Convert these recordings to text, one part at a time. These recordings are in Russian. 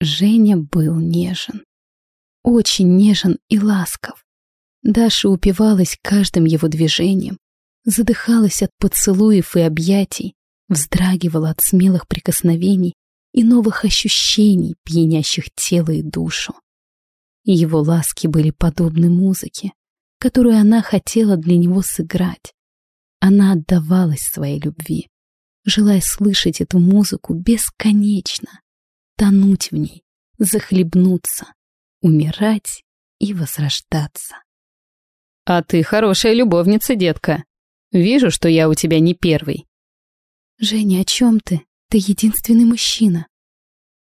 Женя был нежен. Очень нежен и ласков. Даша упивалась каждым его движением, задыхалась от поцелуев и объятий, вздрагивала от смелых прикосновений и новых ощущений, пьянящих тело и душу. Его ласки были подобны музыке, которую она хотела для него сыграть. Она отдавалась своей любви, желая слышать эту музыку бесконечно, тонуть в ней, захлебнуться, умирать и возрождаться. «А ты хорошая любовница, детка. Вижу, что я у тебя не первый». «Женя, о чем ты? Ты единственный мужчина».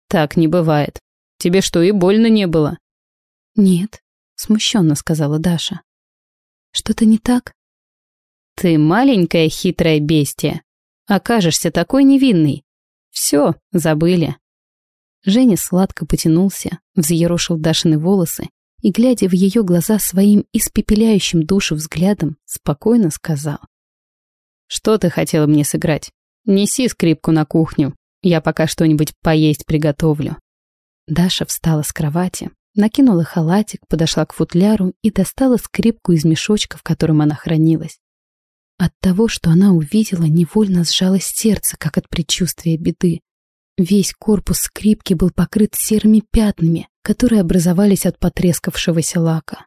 «Так не бывает. Тебе что, и больно не было?» «Нет», — смущенно сказала Даша. «Что-то не так?» «Ты маленькая хитрая бестия. Окажешься такой невинной. Все, забыли». Женя сладко потянулся, взъерошил Дашины волосы и, глядя в ее глаза своим испепеляющим душу взглядом, спокойно сказал. «Что ты хотела мне сыграть? Неси скрипку на кухню, я пока что-нибудь поесть приготовлю». Даша встала с кровати, накинула халатик, подошла к футляру и достала скрипку из мешочка, в котором она хранилась. От того, что она увидела, невольно сжалось сердце, как от предчувствия беды. Весь корпус скрипки был покрыт серыми пятнами, которые образовались от потрескавшегося лака.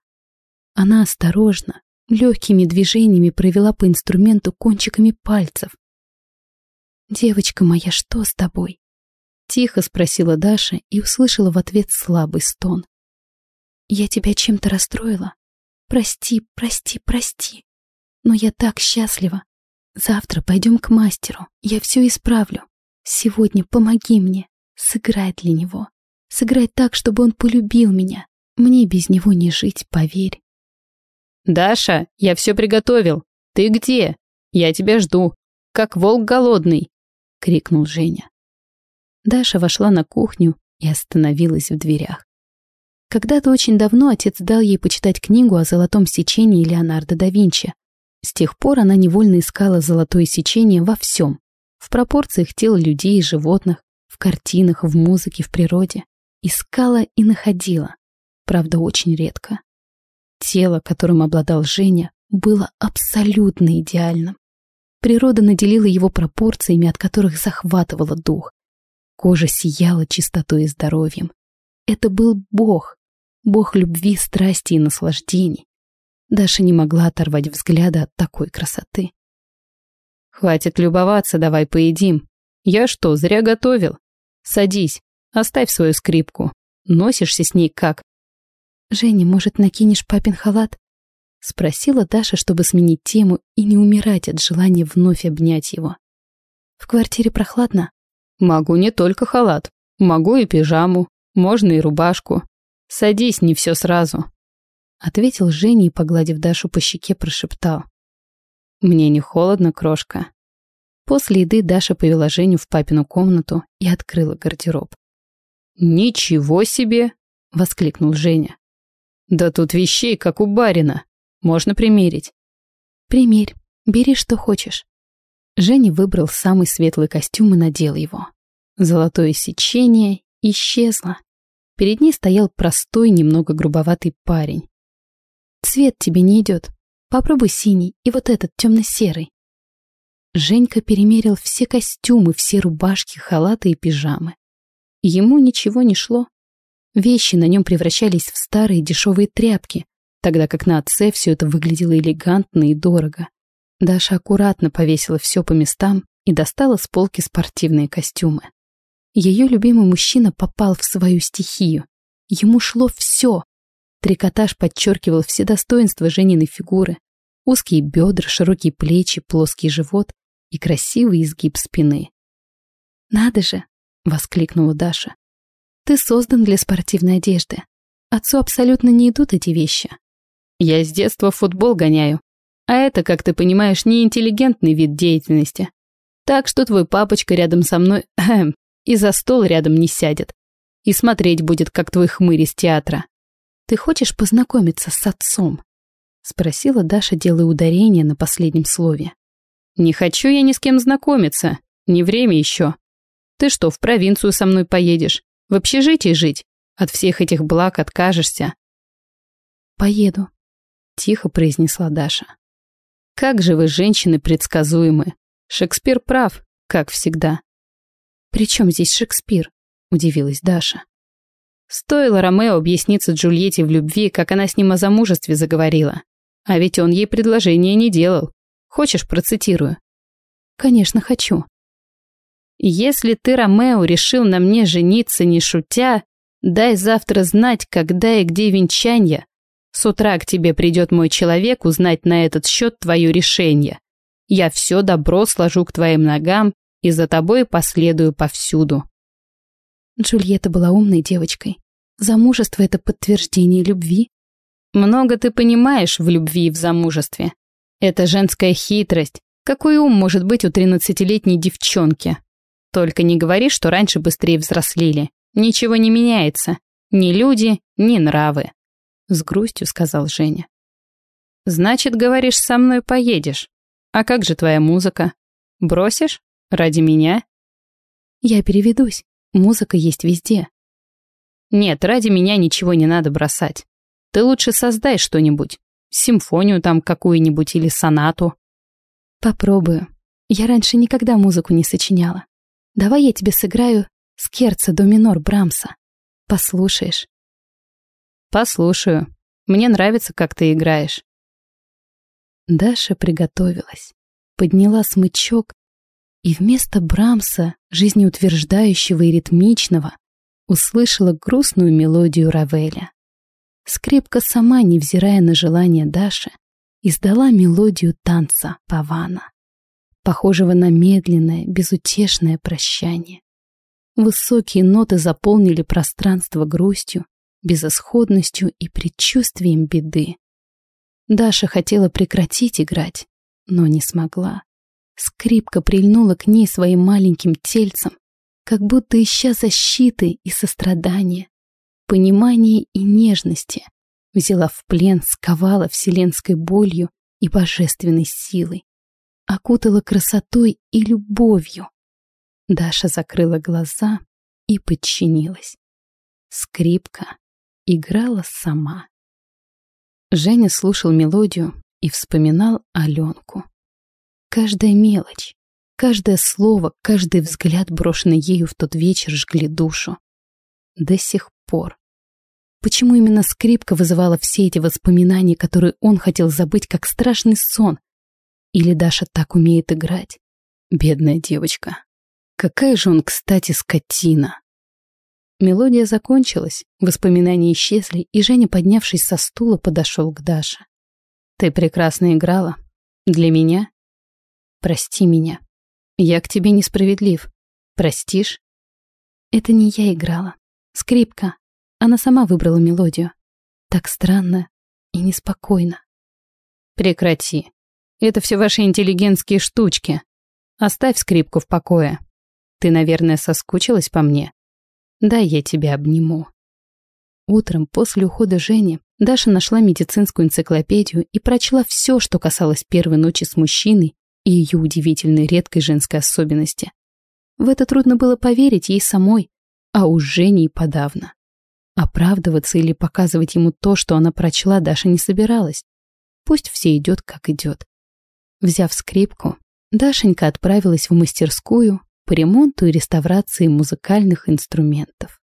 Она осторожно, легкими движениями провела по инструменту кончиками пальцев. «Девочка моя, что с тобой?» Тихо спросила Даша и услышала в ответ слабый стон. «Я тебя чем-то расстроила? Прости, прости, прости. Но я так счастлива. Завтра пойдем к мастеру, я все исправлю. Сегодня помоги мне, сыграй для него. Сыграй так, чтобы он полюбил меня. Мне без него не жить, поверь. «Даша, я все приготовил. Ты где? Я тебя жду. Как волк голодный!» — крикнул Женя. Даша вошла на кухню и остановилась в дверях. Когда-то очень давно отец дал ей почитать книгу о золотом сечении Леонардо да Винчи. С тех пор она невольно искала золотое сечение во всем, в пропорциях тел людей и животных, в картинах, в музыке, в природе. Искала и находила, правда, очень редко. Тело, которым обладал Женя, было абсолютно идеальным. Природа наделила его пропорциями, от которых захватывала дух. Кожа сияла чистотой и здоровьем. Это был Бог, Бог любви, страсти и наслаждений. Даша не могла оторвать взгляда от такой красоты. «Хватит любоваться, давай поедим. Я что, зря готовил? Садись, оставь свою скрипку. Носишься с ней как?» «Женя, может, накинешь папин халат?» Спросила Даша, чтобы сменить тему и не умирать от желания вновь обнять его. «В квартире прохладно?» «Могу не только халат. Могу и пижаму. Можно и рубашку. Садись, не все сразу». Ответил Женя и, погладив Дашу по щеке, прошептал. «Мне не холодно, крошка». После еды Даша повела Женю в папину комнату и открыла гардероб. «Ничего себе!» — воскликнул Женя. «Да тут вещей, как у барина. Можно примерить». «Примерь. Бери, что хочешь». Женя выбрал самый светлый костюм и надел его. Золотое сечение исчезло. Перед ней стоял простой, немного грубоватый парень. «Цвет тебе не идет. Попробуй синий и вот этот темно-серый. Женька перемерил все костюмы, все рубашки, халаты и пижамы. Ему ничего не шло. Вещи на нем превращались в старые дешевые тряпки, тогда как на отце все это выглядело элегантно и дорого. Даша аккуратно повесила все по местам и достала с полки спортивные костюмы. Ее любимый мужчина попал в свою стихию. Ему шло все, Трикотаж подчеркивал все достоинства Жениной фигуры. Узкие бедра, широкие плечи, плоский живот и красивый изгиб спины. «Надо же!» — воскликнула Даша. «Ты создан для спортивной одежды. Отцу абсолютно не идут эти вещи». «Я с детства в футбол гоняю. А это, как ты понимаешь, неинтеллигентный вид деятельности. Так что твой папочка рядом со мной и за стол рядом не сядет. И смотреть будет, как твой хмырь из театра. «Ты хочешь познакомиться с отцом?» — спросила Даша, делая ударение на последнем слове. «Не хочу я ни с кем знакомиться. Не время еще. Ты что, в провинцию со мной поедешь? В общежитии жить. От всех этих благ откажешься. Поеду, тихо произнесла Даша. Как же вы, женщины, предсказуемы. Шекспир прав, как всегда. При чем здесь Шекспир? Удивилась Даша. Стоило Ромео объясниться Джульетте в любви, как она с ним о замужестве заговорила. А ведь он ей предложение не делал. Хочешь, процитирую? Конечно, хочу. Если ты, Ромео, решил на мне жениться, не шутя, дай завтра знать, когда и где венчанье. С утра к тебе придет мой человек узнать на этот счет твое решение. Я все добро сложу к твоим ногам и за тобой последую повсюду. Джульетта была умной девочкой. Замужество — это подтверждение любви. Много ты понимаешь в любви и в замужестве. Это женская хитрость. Какой ум может быть у тринадцатилетней девчонки? Только не говори, что раньше быстрее взрослели. Ничего не меняется. Ни люди, ни нравы. С грустью сказал Женя. Значит, говоришь, со мной поедешь. А как же твоя музыка? Бросишь? Ради меня? Я переведусь. Музыка есть везде. Нет, ради меня ничего не надо бросать. Ты лучше создай что-нибудь. Симфонию там какую-нибудь или сонату. Попробую. Я раньше никогда музыку не сочиняла. Давай я тебе сыграю скерца до минор Брамса. Послушаешь? Послушаю. Мне нравится, как ты играешь. Даша приготовилась, подняла смычок и вместо Брамса, жизнеутверждающего и ритмичного, услышала грустную мелодию Равеля. Скрипка сама, невзирая на желание Даши, издала мелодию танца павана, похожего на медленное, безутешное прощание. Высокие ноты заполнили пространство грустью, безысходностью и предчувствием беды. Даша хотела прекратить играть, но не смогла. Скрипка прильнула к ней своим маленьким тельцем, как будто ища защиты и сострадания, понимания и нежности, взяла в плен, сковала вселенской болью и божественной силой, окутала красотой и любовью. Даша закрыла глаза и подчинилась. Скрипка играла сама. Женя слушал мелодию и вспоминал Аленку. Каждая мелочь, каждое слово, каждый взгляд, брошенный ею в тот вечер, жгли душу. До сих пор. Почему именно скрипка вызывала все эти воспоминания, которые он хотел забыть, как страшный сон? Или Даша так умеет играть? Бедная девочка. Какая же он, кстати, скотина. Мелодия закончилась, воспоминания исчезли, и Женя, поднявшись со стула, подошел к Даше. «Ты прекрасно играла. Для меня Прости меня. Я к тебе несправедлив. Простишь? Это не я играла. Скрипка. Она сама выбрала мелодию. Так странно и неспокойно. Прекрати. Это все ваши интеллигентские штучки. Оставь скрипку в покое. Ты, наверное, соскучилась по мне. Дай я тебя обниму. Утром после ухода Жени Даша нашла медицинскую энциклопедию и прочла все, что касалось первой ночи с мужчиной и ее удивительной редкой женской особенности. В это трудно было поверить ей самой, а уж Жене и подавно. Оправдываться или показывать ему то, что она прочла, Даша не собиралась. Пусть все идет, как идет. Взяв скрипку, Дашенька отправилась в мастерскую по ремонту и реставрации музыкальных инструментов.